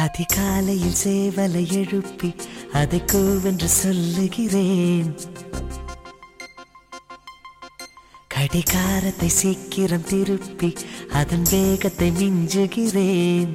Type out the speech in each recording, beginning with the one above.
அதிகாலையில் சேவலை எழுப்பி அதை கூவென்று சொல்லுகிறேன். கடிகாரத்தை சீக்கிரம் திருப்பி அதன் வேகத்தை மிஞ்சுகிறேன்.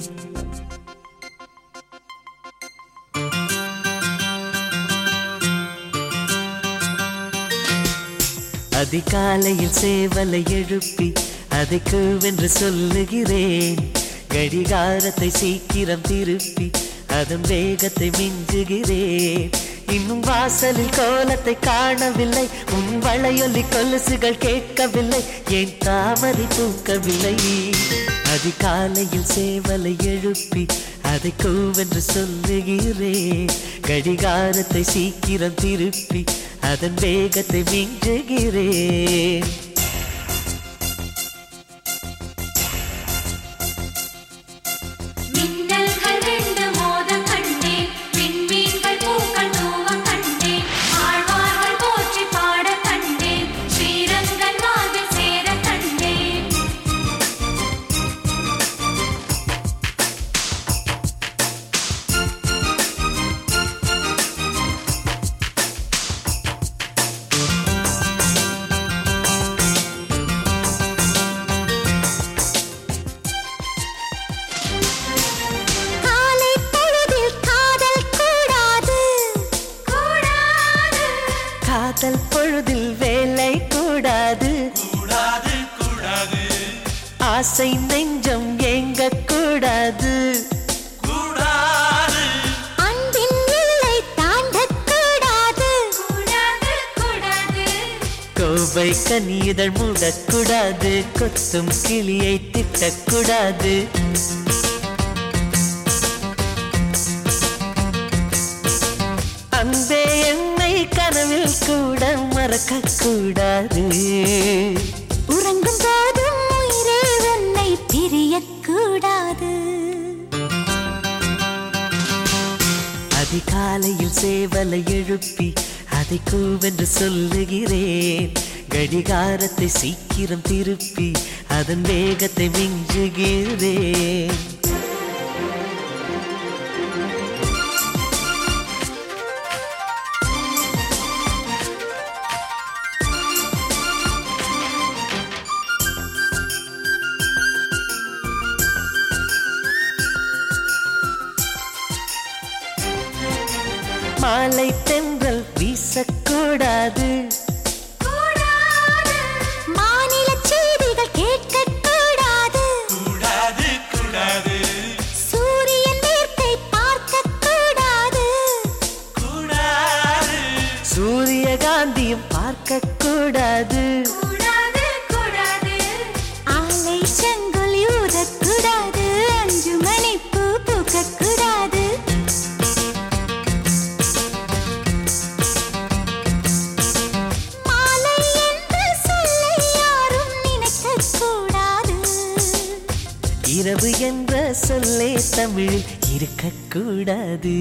அதிகாலையில் சேவலை எழுப்பி அதை கூவென்று சொல்லுகிறேன். கடிகாரத்தை சீக்கிரம் திருப்பி அதன் வேகத்தை மிஞ்சுகிறேன். இன்னும் வாசலில் கோலத்தை காணவில்லை. உன் வளையொலி கொலுசுகள் கேட்கவில்லை. என் தாமரை தூக்கவில்லை அதிகாலையில் சேவலை எழுப்பி அதை கூவென்று சொல்லுகிறேன். கடிகாரத்தை சீக்கிரம் திருப்பி அதன் வேகத்தை மிஞ்சுகிறேன். காதல் பொழுதில் வேலை கூடாது. கூடாது கூடாது. ஆசை நெஞ்சம் ஏங்க கூடாது. கூடாது. அன்பின் எல்லை தாண்டக் கூடாது. கூடாது கூடாது. கோவை கனியுதழ் மூடக்கூடாது கொத்தும் கிளியை திட்டக்கூடாது மறக்க கூடாது உறங்கும் போதும் உயிரே உன்னை பிரியக்கூடாது. அதிகாலையில் சேவலை எழுப்பி அதை கூவென்று சொல்லுகிறேன். கடிகாரத்தை சீக்கிரம் திருப்பி அதன் வேகத்தை மிஞ்சுகிறேன். மாலை தென்றல் வீசக்கூடாது. கூடாது. மாநில செய்திகள் கேட்கக்கூடாது. கூடாது கூடாது. சூரியன் மேற்கை பார்க்கக்கூடாது. கூடாது. சூரியகாந்தியும் பார்க்கக்கூடாது. சொல்லே தமிழில் இருக்கக்கூடாது.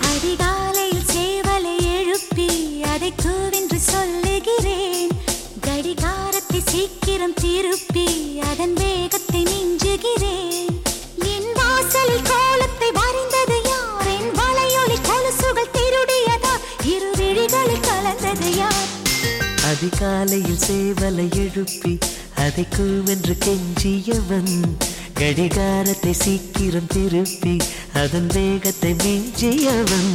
அதிகாலையில் சேவலை எழுப்பி அதை கூவென்று சொல்லுகிறேன். கடிகாரத்தை சீக்கிரம் திருப்பி அதன் வேகத்தை மிஞ்சுகிறேன். என் வாசலில் கோலத்தை வரைந்தது யார்? என் வளையொலி கொலுசுகள் திருடியதா? இரு விழிகளில் கலந்தது யார்? அதிகாலையில் சேவலை எழுப்பி அதை கூவென்று கெஞ்சியவன் கடிகாரத்தை சீக்கிரம் திருப்பி அதன் வேகத்தை மிஞ்சியவன்.